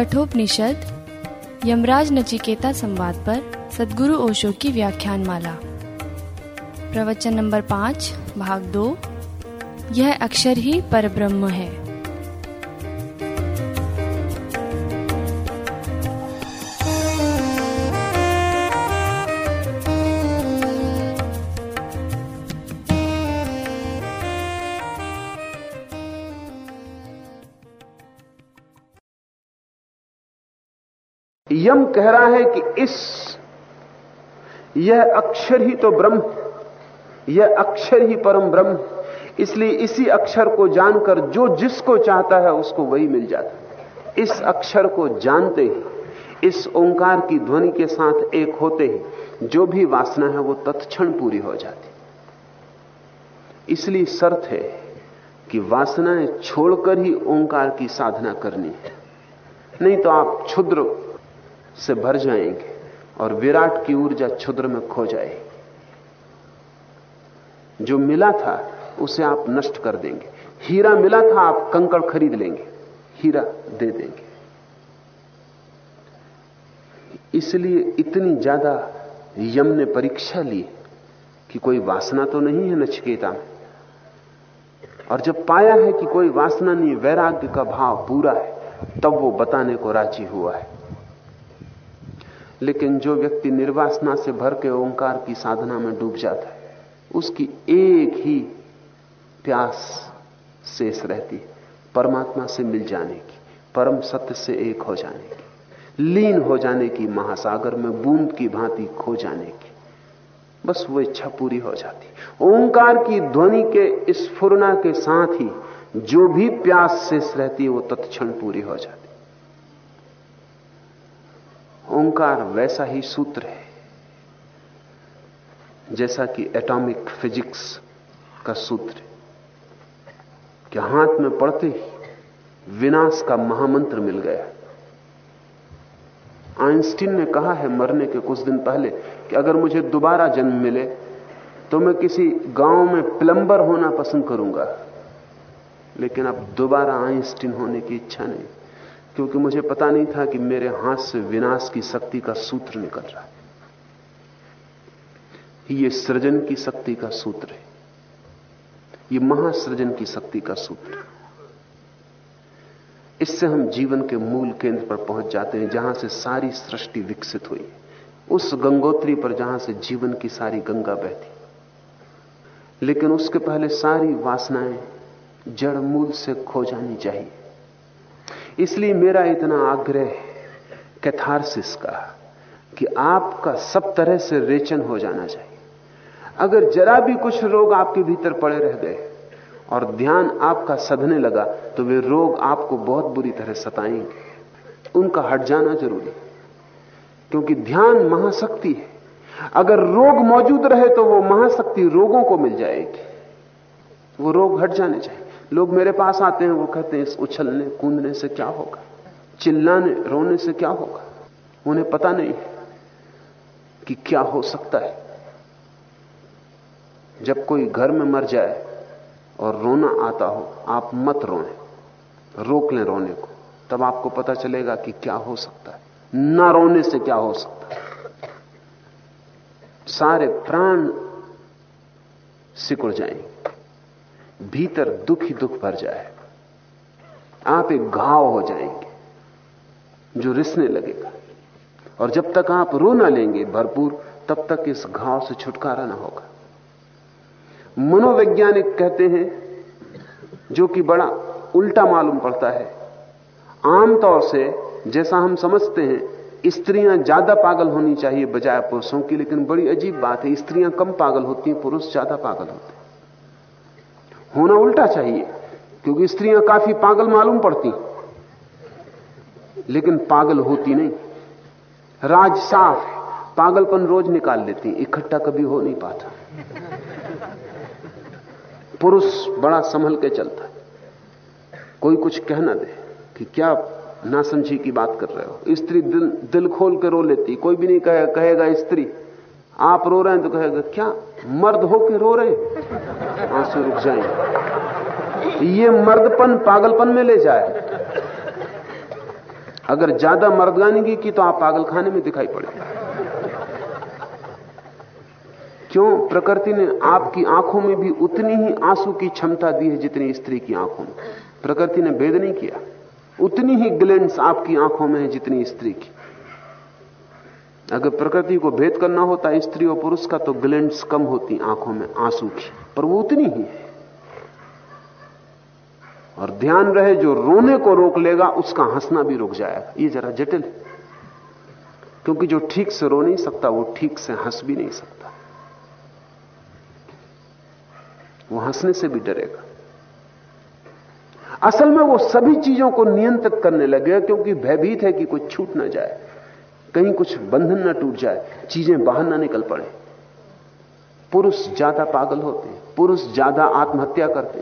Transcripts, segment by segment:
कठोपनिषद, यमराज नचिकेता संवाद पर सदगुरु ओशो की व्याख्यान माला प्रवचन नंबर पाँच, भाग दो। यह अक्षर ही परब्रह्म है। यम कह रहा है कि इस, यह अक्षर ही तो ब्रह्म, यह अक्षर ही परम ब्रह्म। इसलिए इसी अक्षर को जानकर जो जिसको चाहता है उसको वही मिल जाता है। इस अक्षर को जानते ही, इस ओंकार की ध्वनि के साथ एक होते ही, जो भी वासना है वो तत्क्षण पूरी हो जाती। इसलिए शर्त है कि वासनाएँ छोड़कर ही ओंकार की साधना करनी है। नहीं तो आप क्षुद्र से भर जाएँगे और विराट की ऊर्जा क्षुद्र में खो जाएगी। जो मिला था, उसे आप नष्ट कर देंगे। हीरा मिला था, आप कंकड़ खरीद लेंगे। हीरा दे देंगे। इसलिए इतनी ज़्यादा यम ने परीक्षा ली कि कोई वासना तो नहीं है नचकेता में। और जब पाया है कि कोई वासना नहीं, वैराग्य का भाव पूरा है, तब वो बताने को राज़ी हुआ है। लेकिन जो व्यक्ति निर्वासना से भर के ओंकार की साधना में डूब जाता है, उसकी एक ही प्यास शेष रहती है, परमात्मा से मिल जाने की, परम सत्य से एक हो जाने की, लीन हो जाने की, महासागर में बूंद की भांति खो जाने की, बस वो इच्छा पूरी हो जाती ओंकार की ध्वनि के स्फुरना के साथ ही जो भी प्यास शेष रहती है, वो तत्क्षण पूरी हो जाती ओंकार वैसा ही सूत्र है, जैसा कि एटॉमिक फिजिक्स का सूत्र कि हाथ में पड़ते ही विनाश का महामंत्र मिल गया। आइंस्टीन ने कहा है मरने के कुछ दिन पहले कि अगर मुझे दोबारा जन्म मिले तो मैं किसी गाँव में प्लंबर होना पसंद करूँगा। लेकिन अब दोबारा आइंस्टीन होने की इच्छा नहीं। क्योंकि मुझे पता नहीं था कि मेरे हाथ से विनाश की शक्ति का सूत्र निकल रहा है। ये सृजन की शक्ति का सूत्र है। ये महासृजन की शक्ति का सूत्र है। इससे हम जीवन के मूल केंद्र पर पहुँच जाते हैं, जहाँ से सारी सृष्टि विकसित हुई। उस गंगोत्री पर जहाँ से जीवन की सारी गंगा बहती। लेकिन उसके पहले सारी वासनाएँ जड़ मूल से खो जानी चाहिए। इसलिए मेरा इतना आग्रह कैथारसिस का कि आपका सब तरह से रेचन हो जाना चाहिए। अगर जरा भी कुछ रोग आपके भीतर पड़े रह गए और ध्यान आपका सधने लगा तो वे रोग आपको बहुत बुरी तरह सताएँगे। उनका हट जाना ज़रूरी क्योंकि ध्यान महाशक्ति है। अगर रोग मौजूद रहे तो वो महाशक्ति रोगों को मिल जाएगी। वो रोग हट जाने चाहिए। लोग मेरे पास आते हैं, वो कहते हैं, इस उछलने, कूदने से क्या होगा? चिल्लाने, रोने से क्या होगा? उन्हें पता नहीं कि क्या हो सकता है। जब कोई घर में मर जाए और रोना आता हो, आप मत रोने रोक लें रोने को। तब आपको पता चलेगा कि क्या हो सकता है। ना रोने से क्या हो सकता है। सारे प्राण सिकुड़ जाएँगे। भीतर दुख ही दुख भर जाए। आप एक घाव हो जाएँगे, जो रिसने लगेगा। और जब तक आप रो ना लेंगे भरपूर, तब तक इस घाव से छुटकारा ना होगा। मनोवैज्ञानिक कहते हैं, जो कि बड़ा उल्टा मालूम पड़ता है, आमतौर से, जैसा हम समझते हैं, स्त्रियाँ ज़्यादा पागल होनी चाहिए बजाय पुरुषों की, लेकिन बड़ी अजीब बात है, स्त्रियाँ कम पागल होती हैं, पुरुष ज़्यादा पागल होते हैं। होना उल्टा चाहिए क्योंकि स्त्रियाँ काफ़ी पागल मालूम पड़ती। लेकिन पागल होती नहीं। राज साफ़ है पागलपन रोज निकाल लेती इकट्ठा कभी हो नहीं पाता। पुरुष बड़ा संभल के चलता है। कोई कुछ कहना दे कि क्या ना समझी की बात कर रहे हो। स्त्री दिल दिल खोल के रो लेती कोई भी नहीं कहे, कहेगा स्त्री आप रो रहे हैं? तो कहेगा क्या मर्द होके रो रहे आँसू रुक जाएँगे ये मर्दपन पागलपन में ले जाए। अगर ज़्यादा मर्दगानी की तो आप पागल खाने में दिखाई पड़े। क्यों? प्रकृति ने आपकी आँखों में भी उतनी ही आँसू की क्षमता दी है जितनी स्त्री की आँखों में। प्रकृति ने भेद नहीं किया। उतनी ही ग्लेंस आपकी आँखों में है जितनी स्त्री की। अगर प्रकृति को भेद करना होता स्त्री और पुरुष का तो ग्लेंस कम होती आँखों में आँसू की। पर वो उतनी ही है। और ध्यान रहे, जो रोने को रोक लेगा, उसका हंसना भी रुक जाएगा। ये जरा जटिल है। क्योंकि जो ठीक से रो नहीं सकता, वो ठीक से हंस भी नहीं सकता। वो हंसने से भी डरेगा। असल में वो सभी चीज़ों को नियंत्रित करने लगेगा क्योंकि भयभीत है कि कुछ छूट ना जाए। कहीं कुछ बंधन ना टूट जाए, चीज़ें बाहर ना निकल पड़े। पुरुष ज़्यादा पागल होते हैं, पुरुष ज़्यादा आत्महत्या करते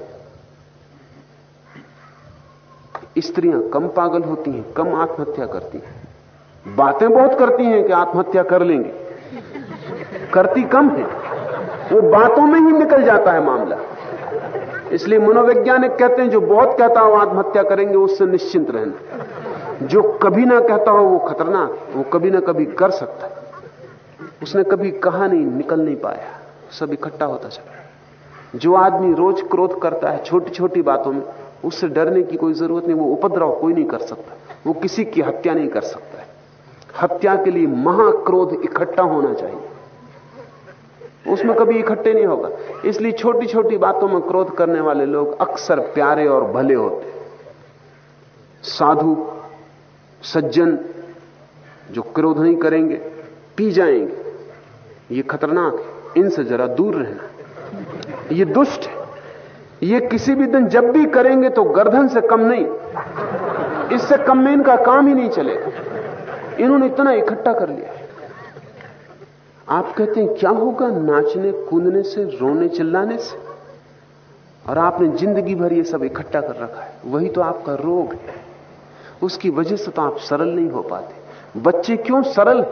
स्त्रियाँ कम पागल होती हैं, कम आत्महत्या करती हैं। बातें बहुत करती हैं कि आत्महत्या कर लेंगे। करती कम है। वो बातों में ही निकल जाता है मामला। इसलिए मनोवैज्ञानिक कहते हैं, जो बहुत कहता हो आत्महत्या करेंगे, उससे निश्चिंत रहना। जो कभी ना कहता हो, वो खतरनाक, वो कभी ना कभी कर सकता है। उसने कभी कहा नहीं, निकल नहीं पाया। सब इकट्ठा होता चला। जो आदमी रोज क्रोध करता है छोटी छोटी बातों में, उससे डरने की कोई ज़रूरत नहीं, वो उपद्रव कोई नहीं कर सकता। वो किसी की हत्या नहीं कर सकता है। हत्या के लिए महाक्रोध इकट्ठा होना चाहिए। उसमें कभी इकट्ठे नहीं होगा। इसलिए छोटी छोटी बातों में क्रोध करने वाले लोग अक्सर प्यारे और भले होते साधु सज्जन जो क्रोध नहीं करेंगे, पी जाएँगे। ये खतरनाक है। इनसे जरा दूर रहना। ये दुष्ट है। ये किसी भी दिन जब भी करेंगे तो गर्दन से कम नहीं। इससे कम में इनका काम ही नहीं चलेगा। इन्होंने इतना इकट्ठा कर लिया। आप कहते हैं, क्या होगा नाचने, कूदने से, रोने, चिल्लाने से? और आपने ज़िंदगी भर ये सब इकट्ठा कर रखा है। वही तो आपका रोग है। उसकी वजह से तो आप सरल नहीं हो पाते। बच्चे क्यों सरल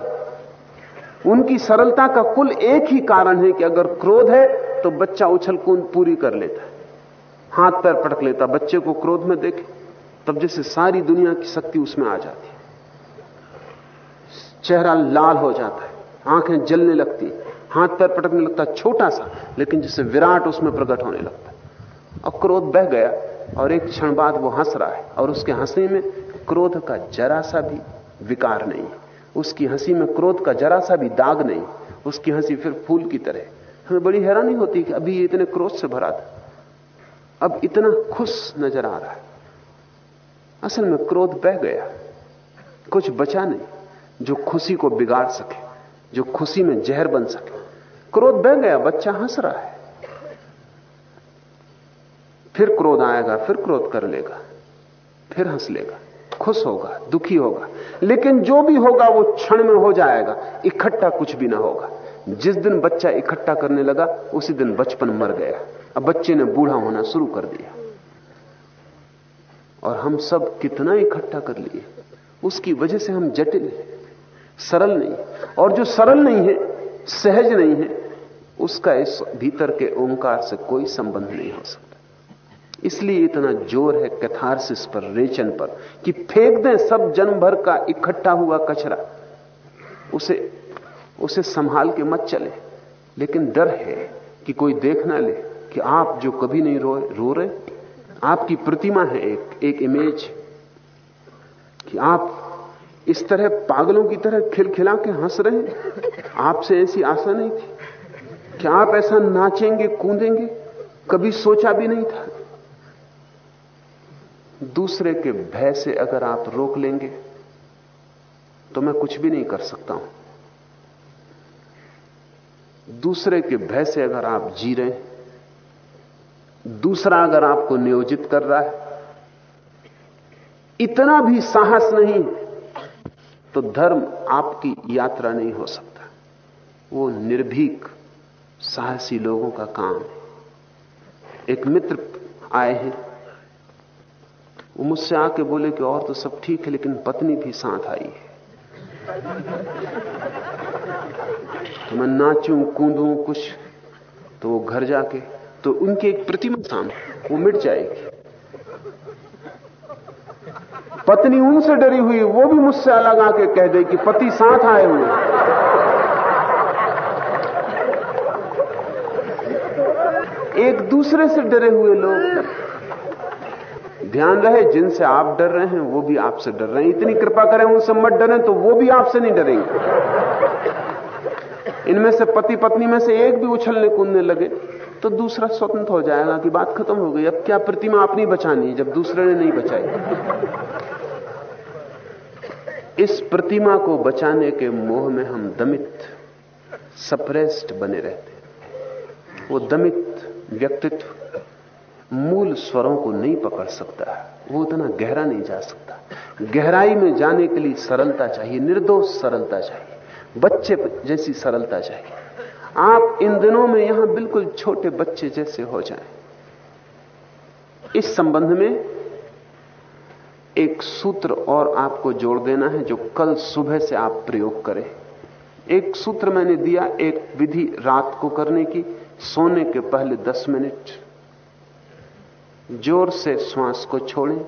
उनकी सरलता का कुल एक ही कारण है कि अगर क्रोध है तो बच्चा उछल कूद पूरी कर लेता है। हाथ पैर पटक लेता बच्चे को क्रोध में देखे, तब जैसे सारी दुनिया की शक्ति उसमें आ जाती है। चेहरा लाल हो जाता है। आँखें जलने लगती हाथ पैर पटकने लगता छोटा सा, लेकिन जैसे विराट उसमें प्रकट होने लगता और क्रोध बह गया और एक क्षण बाद वो हंस रहा है और उसके हंसने में क्रोध का जरा सा भी विकार नहीं। उसकी हँसी में क्रोध का जरा सा भी दाग नहीं। उसकी हँसी फिर फूल की तरह। हमें बड़ी हैरानी होती कि अभी इतने क्रोध से भरा था। अब इतना खुश नज़र आ रहा है। असल में क्रोध बह गया। कुछ बचा नहीं, जो खुशी को बिगाड़ सके, जो खुशी में जहर बन सके। क्रोध बह गया, बच्चा हंस रहा है। फिर क्रोध आएगा, फिर क्रोध कर लेगा, फिर हंस लेगा। खुश होगा, दुखी होगा। लेकिन जो भी होगा, वो क्षण में हो जाएगा। इकट्ठा कुछ भी ना होगा। जिस दिन बच्चा इकट्ठा करने लगा, उसी दिन बचपन मर गया। अब बच्चे ने बूढ़ा होना शुरू कर दिया। और हम सब कितना इकट्ठा कर लिए। उसकी वजह से हम जटिल हैं, सरल नहीं। और जो सरल नहीं है, सहज नहीं है, उसका इस भीतर के ओंकार से कोई संबंध नहीं हो सकता। इसलिए इतना ज़ोर है कैथारसिस पर, रेचन पर, कि फेंक दें सब जन्म भर का इकट्ठा हुआ कचरा। उसे उसे संभाल के मत चले। लेकिन डर है कि कोई देख ना ले कि आप जो कभी नहीं रो रो रहे, आपकी प्रतिमा है एक एक इमेज कि आप इस तरह पागलों की तरह खिलखिला के हंस रहे हैं। आपसे ऐसी आशा नहीं थी कि आप ऐसा नाचेंगे, कूदेंगे, कभी सोचा भी नहीं था। दूसरे के भय से अगर आप रोक लेंगे तो मैं कुछ भी नहीं कर सकता हूँ। दूसरे के भय से अगर आप जी रहे दूसरा अगर आपको नियोजित कर रहा है, इतना भी साहस नहीं तो धर्म आपकी यात्रा नहीं हो सकता। वो निर्भीक, साहसी लोगों का काम है। एक मित्र आए हैं वो मुझसे आके बोले कि और तो सब ठीक है, लेकिन पत्नी भी साथ आई है। तो मैं नाचूं, कूदूं, कुछ तो वो घर जाके तो उनकी एक प्रतिमा सामने, वो मिट जाएगी। पत्नी उनसे डरी हुई, वो भी मुझसे अलग आके कह दे कि पति साथ आए हुए एक दूसरे से डरे हुए लोग। ध्यान रहे, जिनसे आप डर रहे हैं, वो भी आपसे डर रहे हैं। इतनी कृपा करें, उनसे मत डरें तो वो भी आपसे नहीं डरेंगे। इनमें से पति पत्नी में से एक भी उछलने कूदने लगे तो दूसरा स्वतंत्र हो जाएगा कि बात खत्म हो गई। अब क्या प्रतिमा अपनी बचानी है, जब दूसरे ने नहीं बचाई? इस प्रतिमा को बचाने के मोह में हम दमित, सप्रेस्ड बने रहते वो दमित व्यक्तित्व मूल स्वरों को नहीं पकड़ सकता। वो उतना गहरा नहीं जा सकता। गहराई में जाने के लिए सरलता चाहिए, निर्दोष सरलता चाहिए। बच्चे जैसी सरलता चाहिए। आप इन दिनों में यहाँ बिल्कुल छोटे बच्चे जैसे हो जाएँ। इस संबंध में एक सूत्र और आपको जोड़ देना है जो कल सुबह से आप प्रयोग करें। एक सूत्र मैंने दिया एक विधि रात को करने की, सोने के पहले दस मिनट। ज़ोर से श्वास को छोड़ें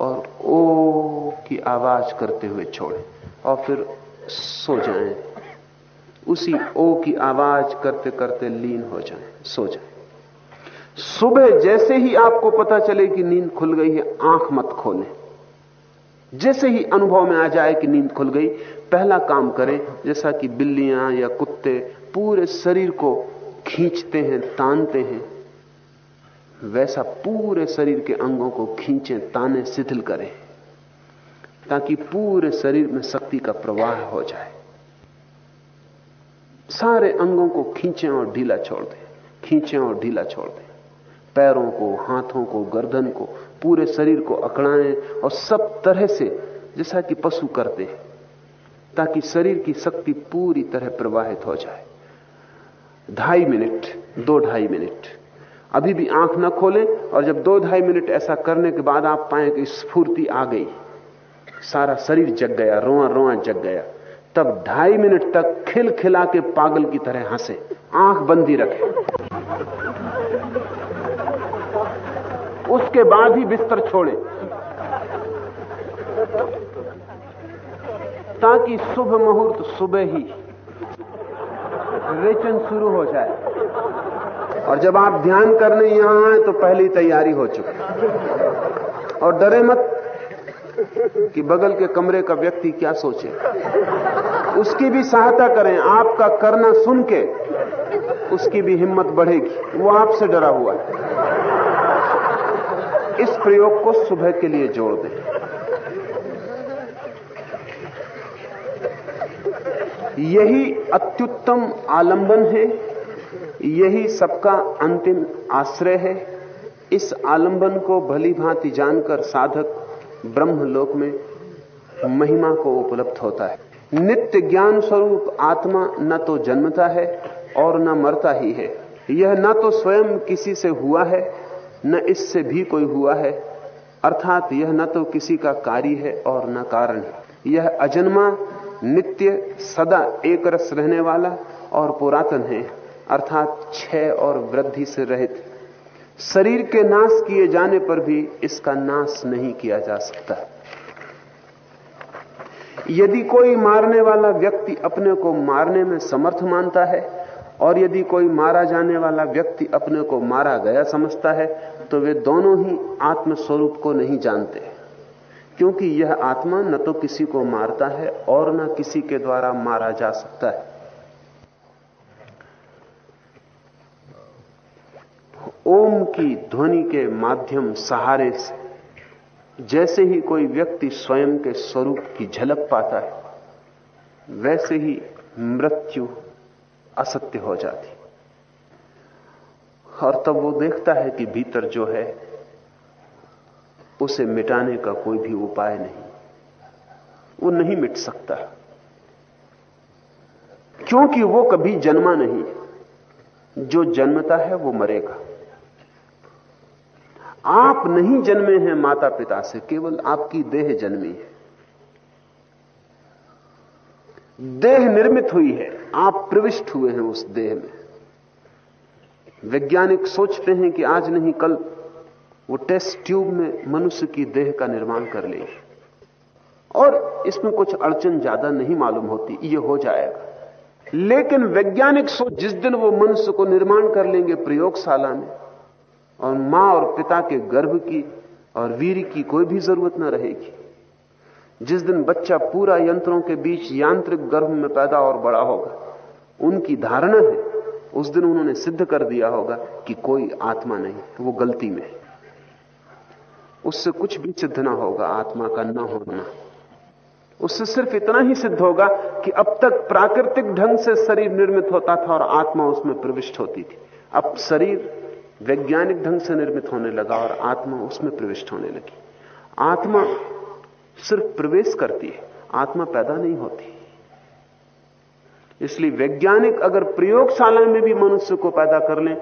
और ओ की आवाज़ करते हुए छोड़ें और फिर सो जाएँ। उसी ओ की आवाज़ करते करते लीन हो जाएँ। सो जाएँ। सुबह जैसे ही आपको पता चले कि नींद खुल गई है, आँख मत खोलें। जैसे ही अनुभव में आ जाए कि नींद खुल गई, पहला काम करें, जैसा कि बिल्लियाँ या कुत्ते पूरे शरीर को खींचते हैं, तानते हैं वैसा पूरे शरीर के अंगों को खींचे, ताने शिथिल करें, ताकि पूरे शरीर में शक्ति का प्रवाह हो जाए। सारे अंगों को खींचें और ढीला छोड़ दें, खींचें और ढीला छोड़ दें। पैरों को, हाथों को, गर्दन को, पूरे शरीर को अकड़ाएँ और सब तरह से, जैसा कि पशु करते हैं, ताकि शरीर की शक्ति पूरी तरह प्रवाहित हो जाए। ढाई मिनट, दो ढाई मिनट अभी भी आँख न खोलें और जब दो ढाई मिनट ऐसा करने के बाद आप पाए कि स्फूर्ति आ गई। सारा शरीर जग गया, रोआ रोआ जग गया। तब ढाई मिनट तक खिल खिला के पागल की तरह हंसे। आँख बंदी रखें। उसके बाद ही बिस्तर छोड़े। ताकि शुभ मुहूर्त सुबह ही रेचन शुरू हो जाए। और जब आप ध्यान करने यहाँ आए तो पहली तैयारी हो चुकी और डरे मत कि बगल के कमरे का व्यक्ति क्या सोचे। उसकी भी सहायता करें, आपका करना सुन के उसकी भी हिम्मत बढ़ेगी। वो आपसे डरा हुआ है। इस प्रयोग को सुबह के लिए जोड़ दें। यही अत्युत्तम आलंबन है। यही सबका अंतिम आश्रय है। इस आलंबन को भली भांति जानकर साधक ब्रह्मलोक में महिमा को उपलब्ध होता है। नित्य ज्ञान स्वरूप आत्मा न तो जन्मता है और न मरता ही है। यह न तो स्वयं किसी से हुआ है, न इससे भी कोई हुआ है। अर्थात यह न तो किसी का कार्य है और न कारण है। यह अजन्मा नित्य सदा एक रस रहने वाला और पुरातन है। अर्थात क्षय और वृद्धि से रहित। शरीर के नाश किए जाने पर भी इसका नाश नहीं किया जा सकता। यदि कोई मारने वाला व्यक्ति अपने को मारने में समर्थ मानता है, और यदि कोई मारा जाने वाला व्यक्ति अपने को मारा गया समझता है तो वे दोनों ही आत्म स्वरूप को नहीं जानते। क्योंकि यह आत्मा न तो किसी को मारता है और न किसी के द्वारा मारा जा सकता है। ओम की ध्वनि के माध्यम सहारे से जैसे ही कोई व्यक्ति स्वयं के स्वरूप की झलक पाता है, वैसे ही मृत्यु असत्य हो जाती। और तब वो देखता है कि भीतर जो है, उसे मिटाने का कोई भी उपाय नहीं। वो नहीं मिट सकता। क्योंकि वो कभी जन्मा नहीं। जो जन्मता है वो मरेगा। आप नहीं जन्मे हैं माता पिता से, केवल आपकी देह जन्मी है। देह निर्मित हुई है, आप प्रविष्ट हुए हैं उस देह में। वैज्ञानिक सोचते हैं कि आज नहीं, कल वो टेस्ट ट्यूब में मनुष्य की देह का निर्माण कर लेगी और इसमें कुछ अड़चन ज़्यादा नहीं मालूम होती, ये हो जाएगा। लेकिन वैज्ञानिक सोच, जिस दिन वो मनुष्य को निर्माण कर लेंगे प्रयोगशाला में और माँ और पिता के गर्भ की और वीर की कोई भी ज़रूरत न रहेगी। जिस दिन बच्चा पूरा यंत्रों के बीच यांत्रिक गर्भ में पैदा और बड़ा होगा, उनकी धारणा है, उस दिन उन्होंने सिद्ध कर दिया होगा कि कोई आत्मा नहीं, वो गलती में उससे कुछ भी सिद्ध ना होगा, आत्मा का न होना। उससे सिर्फ़ इतना ही सिद्ध होगा कि अब तक प्राकृतिक ढंग से शरीर निर्मित होता था और आत्मा उसमें प्रविष्ट होती थी। अब शरीर वैज्ञानिक ढंग से निर्मित होने लगा और आत्मा उसमें प्रविष्ट होने लगी। आत्मा सिर्फ़ प्रवेश करती है, आत्मा पैदा नहीं होती। इसलिए वैज्ञानिक अगर प्रयोगशाला में भी मनुष्य को पैदा कर लें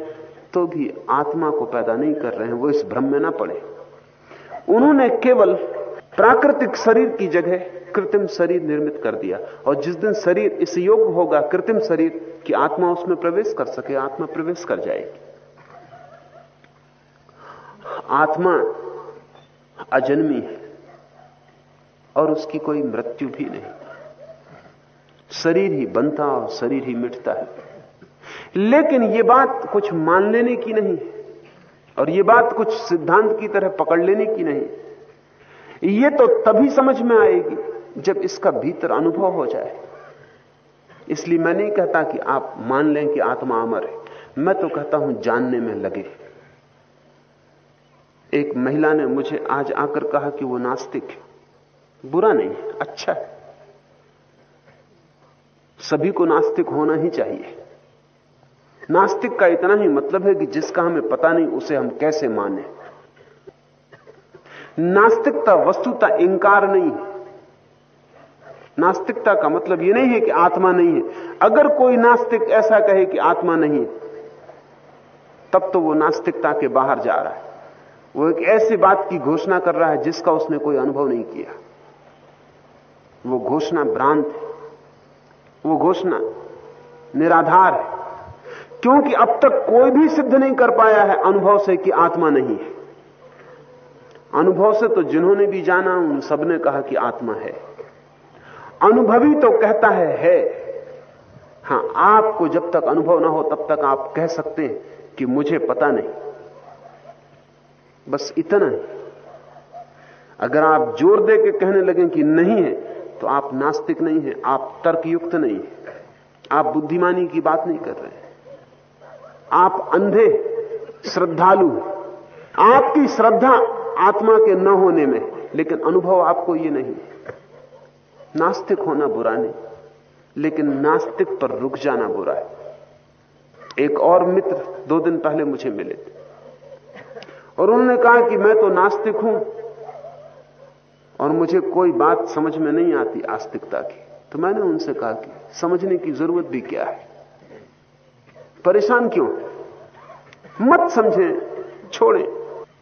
तो भी आत्मा को पैदा नहीं कर रहे हैं, वो इस भ्रम में ना पड़े। उन्होंने केवल प्राकृतिक शरीर की जगह कृत्रिम शरीर निर्मित कर दिया, और जिस दिन शरीर इस योग्य होगा कृत्रिम शरीर, कि आत्मा उसमें प्रवेश कर सके, आत्मा प्रवेश कर जाएगी। आत्मा अजन्मी है और उसकी कोई मृत्यु भी नहीं। शरीर ही बनता और शरीर ही मिटता है। लेकिन यह बात कुछ मान लेने की नहीं और यह बात कुछ सिद्धांत की तरह पकड़ लेने की नहीं। यह तो तभी समझ में आएगी जब इसका भीतर अनुभव हो जाए। इसलिए मैं नहीं कहता कि आप मान लें कि आत्मा अमर है। मैं तो कहता हूँ जानने में लगे। एक महिला ने मुझे आज आकर कहा कि वो नास्तिक है। बुरा नहीं अच्छा है। सभी को नास्तिक होना ही चाहिए। नास्तिक का इतना ही मतलब है कि जिसका हमें पता नहीं, उसे हम कैसे माने? नास्तिकता, वस्तुता इंकार नहीं है। नास्तिकता का मतलब यह नहीं है कि आत्मा नहीं है। अगर कोई नास्तिक ऐसा कहे कि आत्मा नहीं है, तब तो वो नास्तिकता के बाहर जा रहा है। वो एक ऐसी बात की घोषणा कर रहा है जिसका उसने कोई अनुभव नहीं किया। वो घोषणा भ्रांत है। वो घोषणा निराधार है। क्योंकि अब तक कोई भी सिद्ध नहीं कर पाया है अनुभव से कि आत्मा नहीं है। अनुभव से तो जिन्होंने भी जाना, उन सबने कहा कि आत्मा है। अनुभवी तो कहता है है। हाँ, आपको जब तक अनुभव ना हो, तब तक आप कह सकते हैं कि मुझे पता नहीं। बस इतना ही। अगर आप ज़ोर दे के कहने लगे कि नहीं है तो आप नास्तिक नहीं है, आप तर्कयुक्त नहीं है। आप बुद्धिमानी की बात नहीं कर रहे आप अंधे, श्रद्धालु आपकी श्रद्धा आत्मा के न होने में, लेकिन अनुभव आपको ये नहीं नास्तिक होना बुरा नहीं, लेकिन नास्तिक पर रुक जाना बुरा है। एक और मित्र दो दिन पहले मुझे मिले थे। और उन्होंने कहा कि मैं तो नास्तिक हूँ, और मुझे कोई बात समझ में नहीं आती आस्तिकता की। तो मैंने उनसे कहा कि समझने की ज़रूरत भी क्या है? परेशान क्यों? मत समझें, छोड़ें।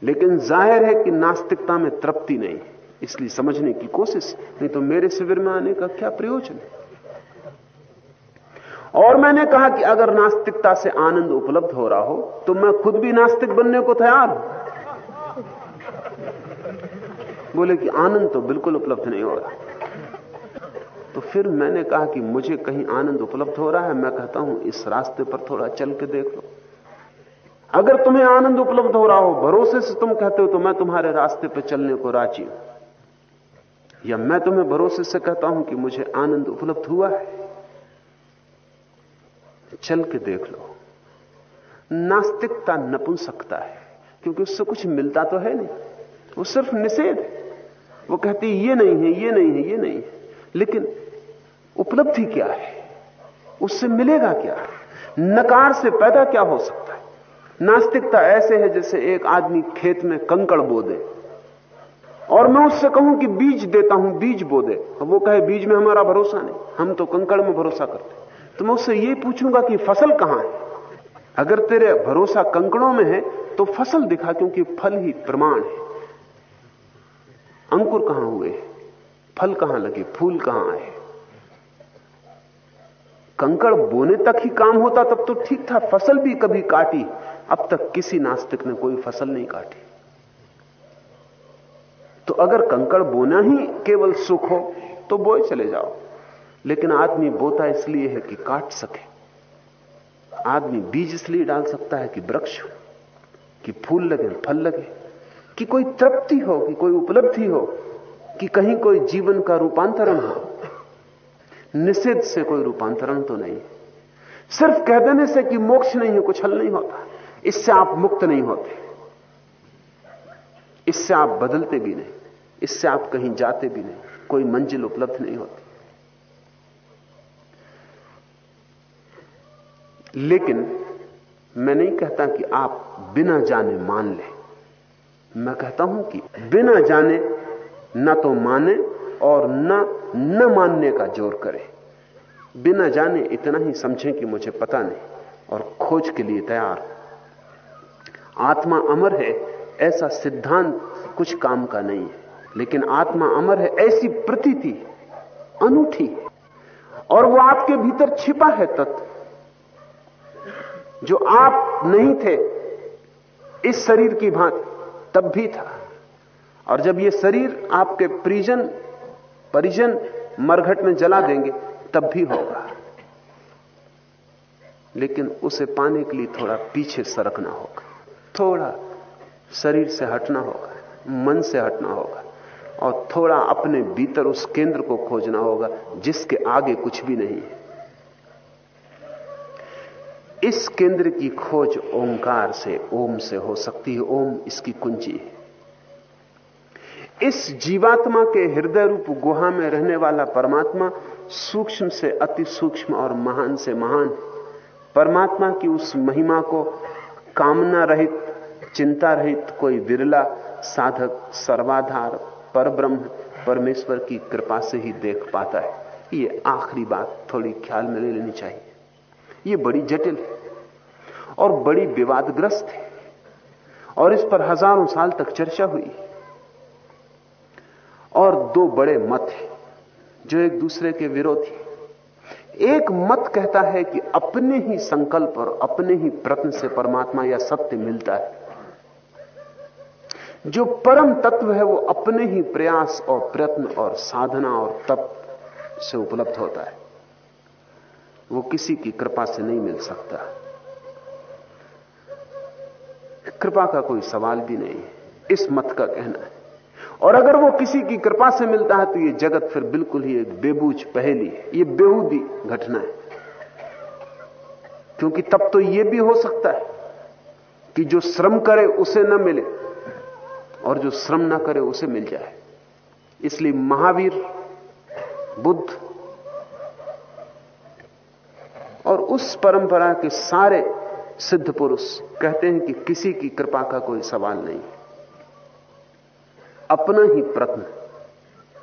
लेकिन ज़ाहिर है कि नास्तिकता में तृप्ति नहीं, इसलिए समझने की कोशिश, नहीं तो मेरे शिविर में आने का क्या प्रयोजन है? और मैंने कहा कि अगर नास्तिकता से आनंद उपलब्ध हो रहा हो तो मैं खुद भी नास्तिक बनने को तैयार हूँ। बोले कि आनंद तो बिल्कुल उपलब्ध नहीं हो रहा। तो फिर मैंने कहा कि मुझे कहीं आनंद उपलब्ध हो रहा है, मैं कहता हूँ, इस रास्ते पर थोड़ा चल के देख लो। अगर तुम्हें आनंद उपलब्ध हो रहा हो, भरोसे से तुम कहते हो तो मैं तुम्हारे रास्ते पर चलने को राज़ी हूँ। या मैं तुम्हें भरोसे से कहता हूँ कि मुझे आनंद उपलब्ध हुआ है? चल के देख लो। नास्तिकता नपुंसकता है, क्योंकि उससे कुछ मिलता तो है नहीं। वो सिर्फ़ निषेध है। वो कहती ये नहीं है, ये नहीं है, ये नहीं है। लेकिन उपलब्धि क्या है? उससे मिलेगा क्या? नकार से पैदा क्या हो सकता है? नास्तिकता ऐसे है जैसे एक आदमी खेत में कंकड़ बो दे। और मैं उससे कहूँ कि बीज देता हूँ, बीज बो दे। वो कहे, बीज में हमारा भरोसा नहीं। हम तो कंकड़ में भरोसा करते तो मैं उससे ये पूछूँगा कि फ़सल कहाँ है? अगर तेरे भरोसा कंकड़ों में है तो फ़सल दिखा, क्योंकि फल ही प्रमाण है। अंकुर कहाँ हुए? फल कहाँ लगे? फूल कहाँ आए? कंकड़ बोने तक ही काम होता, तब तो ठीक था। फ़सल भी कभी काटी, अब तक किसी नास्तिक ने कोई फ़सल नहीं काटी। तो अगर कंकड़ बोना ही केवल सुख हो तो बोए चले जाओ। लेकिन आदमी बोता इसलिए है कि काट सके। आदमी बीज इसलिए डाल सकता है कि वृक्ष कि फूल लगे, फल लगे। कि कोई तृप्ति हो, कि कोई उपलब्धि हो, कि कहीं कोई जीवन का रूपांतरण हो। निषेध से कोई रूपांतरण तो नहीं। सिर्फ़ कह देने से कि मोक्ष नहीं है कुछ हल नहीं होता। इससे आप मुक्त नहीं होते। इससे आप बदलते भी नहीं। इससे आप कहीं जाते भी नहीं। कोई मंजिल उपलब्ध नहीं होती। लेकिन मैं नहीं कहता कि आप बिना जाने मान लें। मैं कहता हूँ कि बिना जाने, न तो माने और न न मानने का ज़ोर करें। बिना जाने इतना ही समझें कि मुझे पता नहीं और खोज के लिए तैयार आत्मा अमर है, ऐसा सिद्धांत कुछ काम का नहीं है, लेकिन आत्मा अमर है, ऐसी प्रतीति अनूठी और वो आपके भीतर छिपा है तत्व, जो आप नहीं थे, इस शरीर की भांति। तब भी था। और जब ये शरीर आपके परिजन परिजन मरघट में जला देंगे, तब भी होगा। लेकिन उसे पाने के लिए थोड़ा पीछे सरकना होगा। थोड़ा शरीर से हटना होगा, मन से हटना होगा, और थोड़ा अपने भीतर उस केंद्र को खोजना होगा, जिसके आगे कुछ भी नहीं है। इस केंद्र की खोज ओंकार से, ओम से हो सकती है। ओम इसकी कुंजी है। इस जीवात्मा के हृदय रूप गुहा में रहने वाला परमात्मा सूक्ष्म से अति सूक्ष्म और महान से महान परमात्मा की उस महिमा को कामना रहित, चिंता रहित कोई विरला साधक सर्वाधार पर ब्रह्म परमेश्वर की कृपा से ही देख पाता है। ये आखिरी बात थोड़ी ख्याल में ले लेनी चाहिए। ये बड़ी जटिल है और बड़ी विवादग्रस्त है। और इस पर हज़ारों साल तक चर्चा हुई। और दो बड़े मत हैं जो एक दूसरे के विरोधी एक मत कहता है कि अपने ही संकल्प और अपने ही प्रत्न से परमात्मा या सत्य मिलता है। जो परम तत्व है वो अपने ही प्रयास और प्रयत्न और साधना और तप से उपलब्ध होता है। वो किसी की कृपा से नहीं मिल सकता। कृपा का कोई सवाल भी नहीं है इस मत का कहना है। और अगर वो किसी की कृपा से मिलता है तो ये जगत फिर बिल्कुल ही एक बेबूझ पहली है। ये बेहूदी घटना है। क्योंकि तब तो ये भी हो सकता है कि जो श्रम करे, उसे न मिले, और जो श्रम ना करे, उसे मिल जाए। इसलिए महावीर, बुद्ध और उस परंपरा के सारे सिद्ध पुरुष कहते हैं कि किसी की कृपा का कोई सवाल नहीं। अपना ही प्रत्न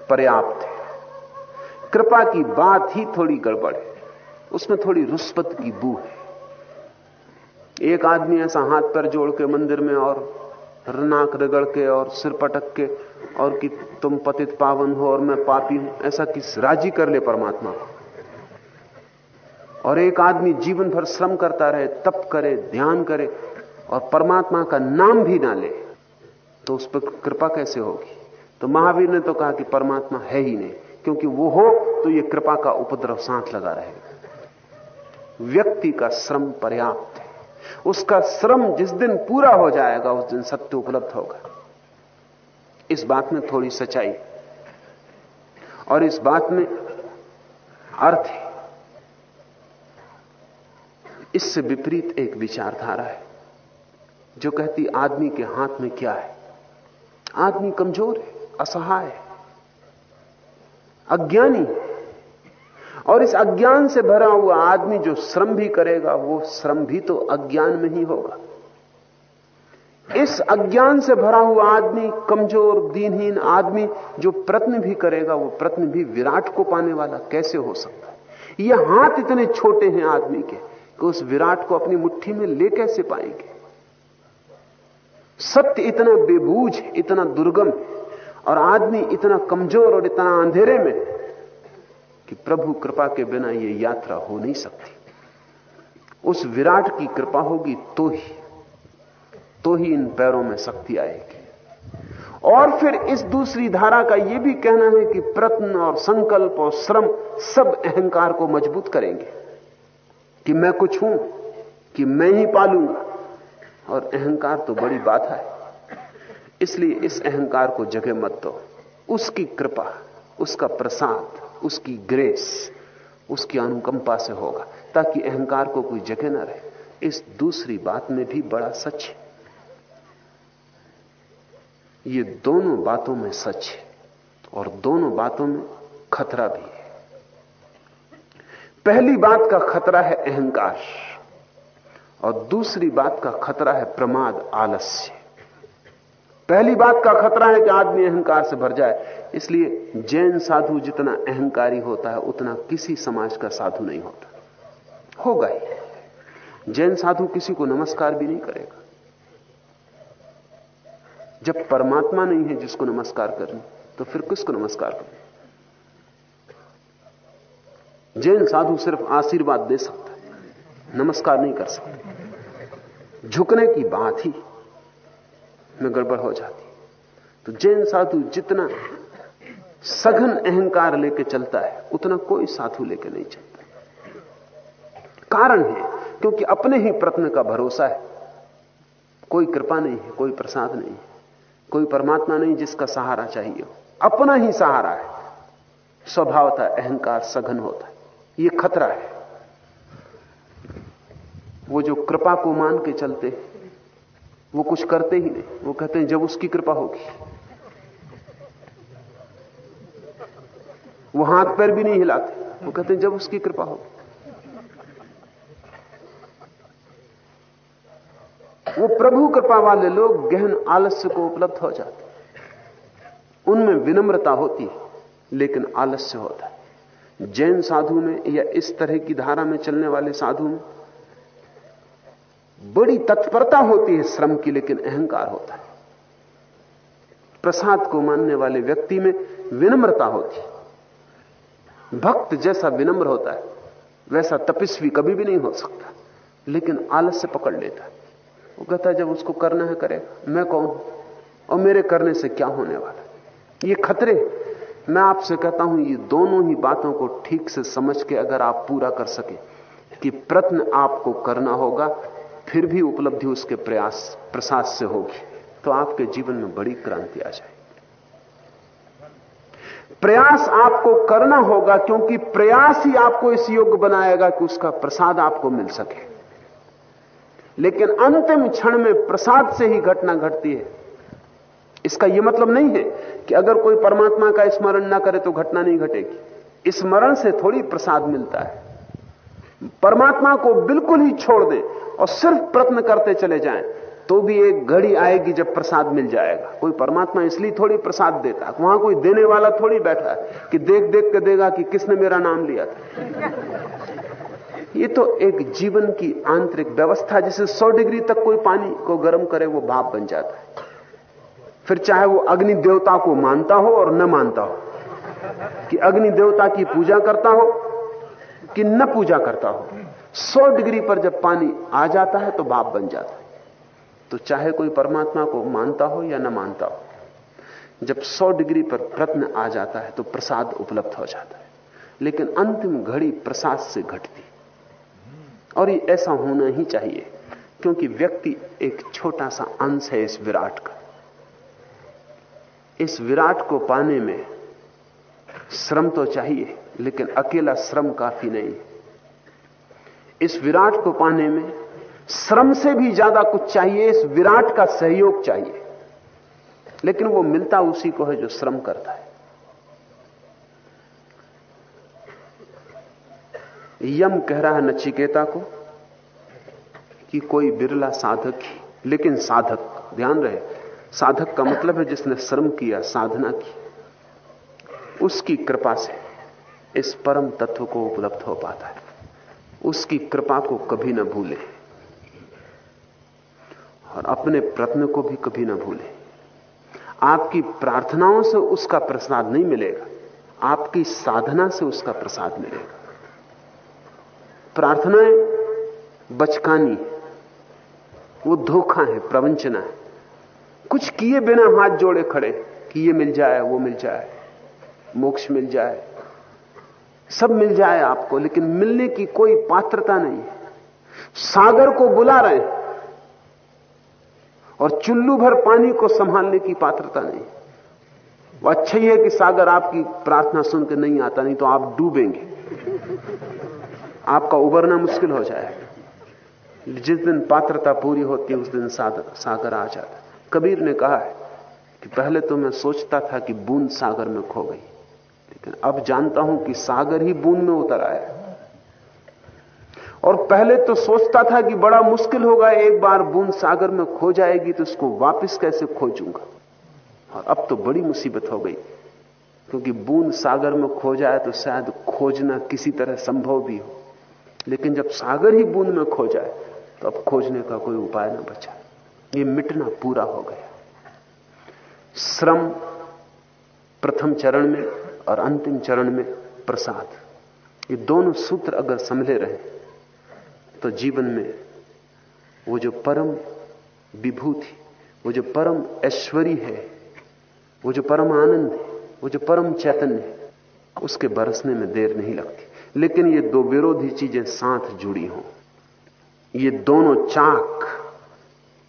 पर्याप्त है। कृपा की बात ही थोड़ी गड़बड़ है। उसमें थोड़ी रुष्पत की बू है। एक आदमी ऐसा हाथ पर जोड़ के मंदिर में और रनाक रगड़ के और सिर पटक के और कि तुम पतित पावन हो और मैं पापी हूँ, ऐसा किस राज़ी कर ले परमात्मा को? और एक आदमी जीवन भर श्रम करता रहे, तप करे, ध्यान करे और परमात्मा का नाम भी ना ले तो उस पर कृपा कैसे होगी? तो महावीर ने तो कहा कि परमात्मा है ही नहीं, क्योंकि वो हो तो ये कृपा का उपद्रव साथ लगा रहेगा। व्यक्ति का श्रम पर्याप्त है। उसका श्रम जिस दिन पूरा हो जाएगा, उस दिन सत्य उपलब्ध होगा। इस बात में थोड़ी सच्चाई। और इस बात में अर्थ है। इससे विपरीत एक विचारधारा है, जो कहती आदमी के हाथ में क्या है? आदमी कमज़ोर है, असहाय है, अज्ञानी है। और इस अज्ञान से भरा हुआ आदमी जो श्रम भी करेगा, वो श्रम भी तो अज्ञान में ही होगा। इस अज्ञान से भरा हुआ आदमी, कमज़ोर, दीनहीन आदमी जो प्रत्न भी करेगा, वो प्रत्न भी विराट को पाने वाला कैसे हो सकता है? ये हाथ इतने छोटे हैं आदमी के कि उस विराट को अपनी मुट्ठी में ले कैसे पाएँगे। सत्य इतना बेबूझ इतना दुर्गम और आदमी इतना कमज़ोर और इतना अंधेरे में कि प्रभु कृपा के बिना यह यात्रा हो नहीं सकती। उस विराट की कृपा होगी तो ही तो ही इन पैरों में शक्ति आएगी। और फिर इस दूसरी धारा का यह भी कहना है कि प्रत्न और संकल्प और श्रम सब अहंकार को मज़बूत करेंगे। कि मैं कुछ हूँ, कि मैं ही पालूँगा। और अहंकार तो बड़ी बात है। इसलिए इस अहंकार को जगह मत दो। उसकी कृपा, उसका प्रसाद, उसकी ग्रेस, उसकी अनुकंपा से होगा, ताकि अहंकार को कोई जगह ना रहे। इस दूसरी बात में भी बड़ा सच है। ये दोनों बातों में सच है, और दोनों बातों में खतरा भी है। पहली बात का खतरा है अहंकार और दूसरी बात का खतरा है प्रमाद आलस्य। पहली बात का खतरा है कि आदमी अहंकार से भर जाए, इसलिए जैन साधु जितना अहंकारी होता है, उतना किसी समाज का साधु नहीं होता। होगा ही। जैन साधु किसी को नमस्कार भी नहीं करेगा। जब परमात्मा नहीं है जिसको नमस्कार करनी तो फिर किसको नमस्कार करनी? जैन साधु सिर्फ़ आशीर्वाद दे सकता है, नमस्कार नहीं कर सकता। झुकने की बात ही में गड़बड़ हो जाती तो जैन साधु जितना सघन अहंकार लेके चलता है, उतना कोई साधु लेके नहीं चलता। कारण है, क्योंकि अपने ही प्रत्न का भरोसा है। कोई कृपा नहीं है, कोई प्रसाद नहीं है, कोई परमात्मा नहीं जिसका सहारा चाहिए अपना ही सहारा है। स्वभावता अहंकार सघन होता है। यह खतरा है। वो जो कृपा को मान के चलते, वो कुछ करते ही नहीं। वो कहते हैं, जब उसकी कृपा होगी। वो हाथ पैर भी नहीं हिलाते। वो कहते हैं, जब उसकी कृपा होगी। वो प्रभु कृपा वाले लोग गहन आलस्य को उपलब्ध हो जाते उनमें विनम्रता होती है, लेकिन आलस्य होता है। जैन साधु में या इस तरह की धारा में चलने वाले साधु में बड़ी तत्परता होती है श्रम की, लेकिन अहंकार होता है। प्रसाद को मानने वाले व्यक्ति में विनम्रता होती है। भक्त जैसा विनम्र होता है, वैसा तपस्वी कभी भी नहीं हो सकता, लेकिन आलस्य पकड़ लेता है। वो कहता है, जब उसको करना है, करेगा। मैं कौन? और मेरे करने से क्या होने वाला ये खतरे मैं आपसे कहता हूँ, ये दोनों ही बातों को ठीक से समझ के अगर आप पूरा कर सके कि प्रत्न आपको करना होगा, फिर भी उपलब्धि उसके प्रयास, प्रसाद से होगी। तो आपके जीवन में बड़ी क्रांति आ जाएगी। प्रयास आपको करना होगा, क्योंकि प्रयास ही आपको इस योग्य बनाएगा कि उसका प्रसाद आपको मिल सके। लेकिन अंतिम क्षण में प्रसाद से ही घटना घटती है। इसका यह मतलब नहीं है कि अगर कोई परमात्मा का स्मरण ना करे तो घटना नहीं घटेगी। स्मरण से थोड़ी प्रसाद मिलता है। परमात्मा को बिल्कुल ही छोड़ दें और सिर्फ़ प्रत्न करते चले जाएँ तो भी एक घड़ी आएगी जब प्रसाद मिल जाएगा। कोई परमात्मा इसलिए थोड़ी प्रसाद देता है वहाँ कोई देने वाला थोड़ी बैठा है कि देख देख के देगा कि किसने मेरा नाम लिया था। ये तो एक जीवन की आंतरिक व्यवस्था जिसे 100 डिग्री तक कोई पानी को गर्म करे, वो भाप बन जाता है। फिर चाहे वो अग्नि देवता को मानता हो और न मानता हो, कि अग्नि देवता की पूजा करता हो कि न पूजा करता हो। 100 डिग्री पर जब पानी आ जाता है तो भाप बन जाता है। तो चाहे कोई परमात्मा को मानता हो या न मानता हो, जब 100 डिग्री पर प्रत्न आ जाता है तो प्रसाद उपलब्ध हो जाता है। लेकिन अंतिम घड़ी प्रसाद से घटती। और ये ऐसा होना ही चाहिए, क्योंकि व्यक्ति एक छोटा सा अंश है इस विराट का। इस विराट को पाने में श्रम तो चाहिए, लेकिन अकेला श्रम काफ़ी नहीं। इस विराट को पाने में श्रम से भी ज़्यादा कुछ चाहिए, इस विराट का सहयोग चाहिए, लेकिन वो मिलता उसी को है जो श्रम करता है। यम कह रहा है नचिकेता को कि कोई बिरला साधक ही, लेकिन साधक, ध्यान रहे साधक का मतलब है जिसने श्रम किया, साधना की। उसकी कृपा से इस परम तत्व को उपलब्ध हो पाता है। उसकी कृपा को कभी ना भूले। और अपने प्रत्न को भी कभी ना भूले। आपकी प्रार्थनाओं से उसका प्रसाद नहीं मिलेगा। आपकी साधना से उसका प्रसाद मिलेगा। प्रार्थनाएँ बचकानी वो धोखा है, प्रवंचना है। कुछ किए बिना हाथ जोड़े खड़े कि ये मिल जाए, वो मिल जाए, मोक्ष मिल जाए, सब मिल जाए आपको, लेकिन मिलने की कोई पात्रता नहीं सागर को बुला रहे हैं और चुल्लू भर पानी को संभालने की पात्रता नहीं। वो अच्छा ही है कि सागर आपकी प्रार्थना सुन के नहीं आता, नहीं तो आप डूबेंगे। आपका उबरना मुश्किल हो जाएगा। जिस दिन पात्रता पूरी होती है, उस दिन सागर आ जाता कबीर ने कहा है कि पहले तो मैं सोचता था कि बूंद सागर में खो गई, लेकिन अब जानता हूँ कि सागर ही बूंद में उतर आया और पहले तो सोचता था कि बड़ा मुश्किल होगा, एक बार बूंद सागर में खो जाएगी तो उसको वापस कैसे खोजूँगा। और अब तो बड़ी मुसीबत हो गई, क्योंकि बूंद सागर में खो जाए तो शायद खोजना किसी तरह संभव भी हो। लेकिन जब सागर ही बूंद में खो जाए तो अब खोजने का कोई उपाय ना बचा। ये मिटना पूरा हो गया। श्रम प्रथम चरण में और अंतिम चरण में प्रसाद। ये दोनों सूत्र अगर समझे रहे तो जीवन में वो जो परम विभूति वो जो परम ऐश्वरी है, वो जो परम आनंद है, वो जो परम चैतन्य है, उसके बरसने में देर नहीं लगती। लेकिन ये दो विरोधी चीज़ें साथ जुड़ी हों। ये दोनों चाक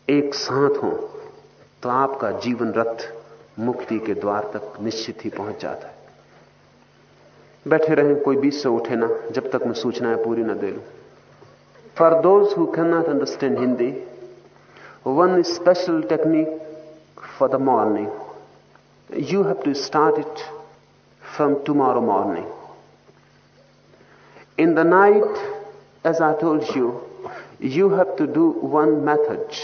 एक साथ हो तो आपका जीवन रथ मुक्ति के द्वार तक निश्चित ही पहुँच जाता है। बैठे रहें, कोई बीच से उठे ना, जब तक मैं सूचनाएँ पूरी ना दे लू। For those who can not understand Hindi one special technique for the morning you have to start it from tomorrow morning in the night as I told you you have to do one method.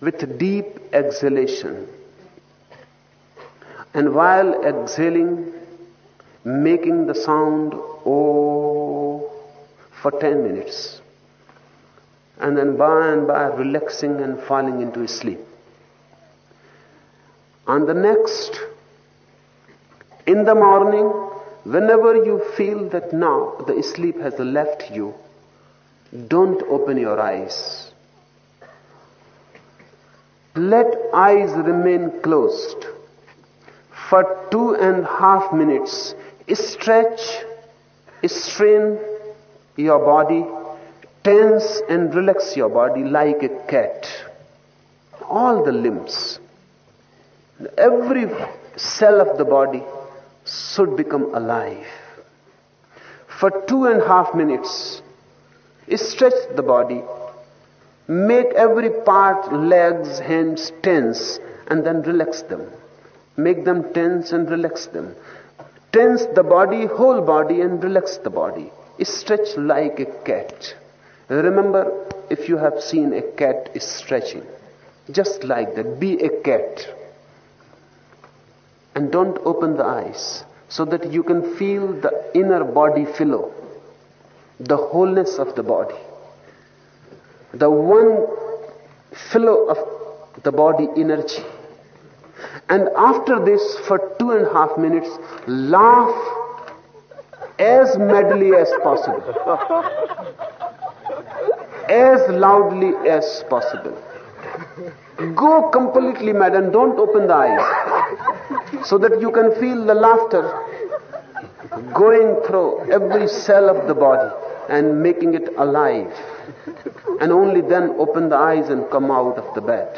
With deep exhalation. And while exhaling, making the sound oh for 10 minutes. And then by and by relaxing and falling into sleep. On the next, in the morning, whenever you feel that now the sleep has left you, don't open your eyes let eyes remain closed for two and a half minutes. Stretch, strain your body, tense and relax your body like a cat. All the limbs, every cell of the body should become alive. For two and a half minutes, stretch the body, Make every part, legs, hands tense and then relax them. Make them tense and relax them. Tense the body, whole body and relax the body. Stretch like a cat. Remember, if you have seen a cat stretching, just like that, be a cat. And don't open the eyes so that you can feel the inner body flow, the wholeness of the body the one flow of the body energy. And after this, for two and a half minutes, laugh as madly as possible, as loudly as possible. Go completely mad and don't open the eyes so that you can feel the laughter going through every cell of the body and making it alive and only then open the eyes and come out of the bed.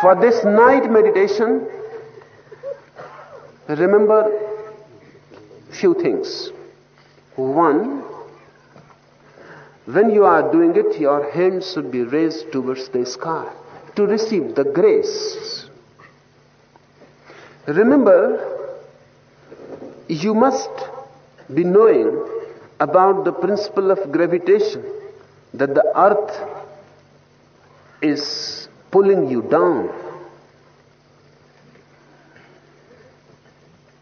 For this night meditation, remember few things. One, when you are doing it, your hands should be raised towards the sky to receive the grace. Remember, you must be knowing about the principle of gravitation that the earth is pulling you down.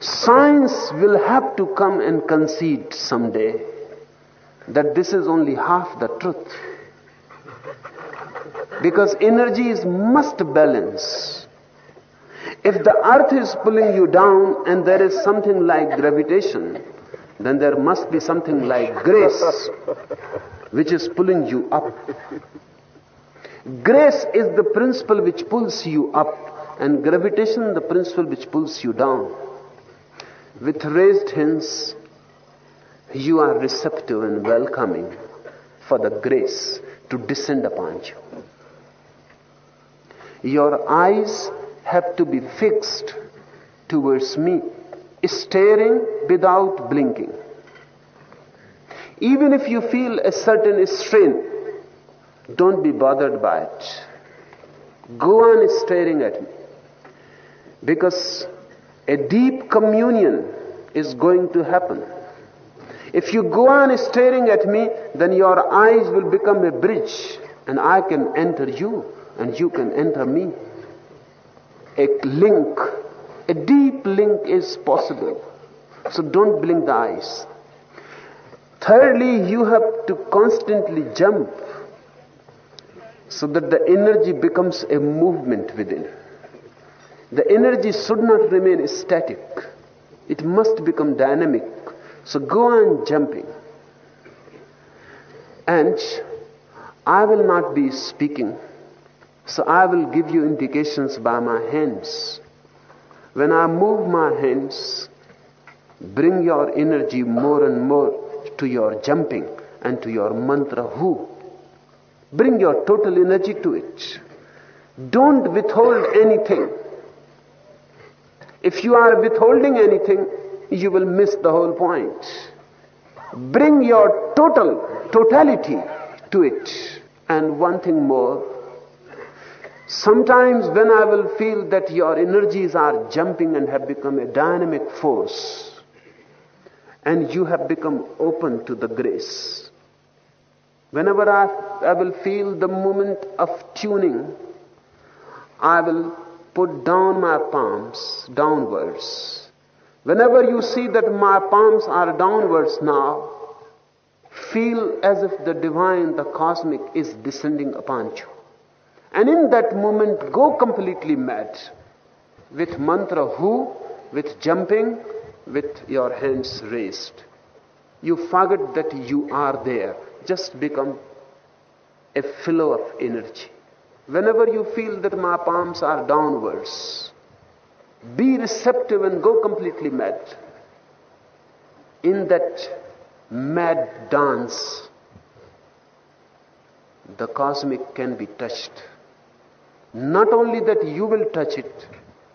Science will have to come and concede someday that this is only half the truth. Because energies must balance. If the earth is pulling you down and there is something like gravitation, then there must be something like grace which is pulling you up. Grace is the principle which pulls you up, and gravitation the principle which pulls you down. With raised hands, you are receptive and welcoming for the grace to descend upon you. Your eyes have to be fixed towards me, staring without blinking. Even if you feel a certain strain, don't be bothered by it. Go on staring at me. Because a deep communion is going to happen. If you go on staring at me, then your eyes will become a bridge, and I can enter you, and you can enter me. A link, a deep link is possible. So don't blink the eyes. Thirdly, you have to constantly jump so that the energy becomes a movement within. The energy should not remain static. It must become dynamic. So go on jumping. And I will not be speaking. So I will give you indications by my hands. When I move my hands, bring your energy more and more to your jumping and to your mantra who. Bring your total energy to it. Don't withhold anything. If you are withholding anything, you will miss the whole point. Bring your total, totality to it. And one thing more. Sometimes when I will feel that your energies are jumping and have become a dynamic force, and you have become open to the grace. Whenever I, I will feel the moment of tuning, I will put down my palms downwards. Whenever you see that my palms are downwards now, feel as if the divine, the cosmic is descending upon you. And in that moment, go completely mad with mantra who, with jumping, with your hands raised. You forget that you are there. Just become a flow of energy. Whenever you feel that my palms are downwards, be receptive and go completely mad. In that mad dance, the cosmic can be touched. Not only that you will touch it,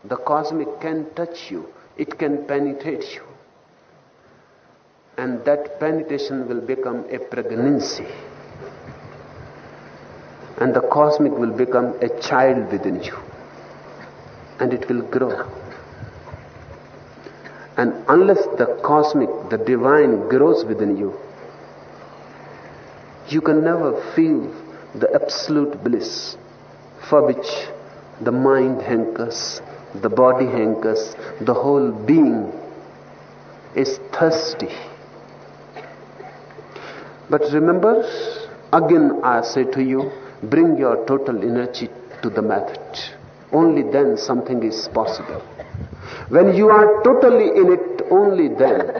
the cosmic can touch you it can penetrate you. And that penetration will become a pregnancy. And the cosmic will become a child within you. And it will grow. And unless the cosmic, the divine grows within you, you can never feel the absolute bliss for which the mind hankers, the body hankers, the whole being is thirsty. But remember, again I say to you, bring your total energy to the method. Only then something is possible. When you are totally in it, only then,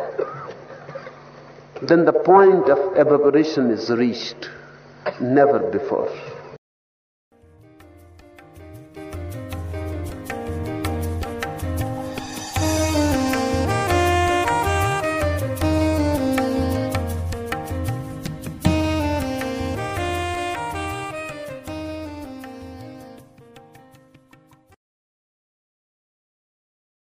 then the point of evaporation is reached. Never before.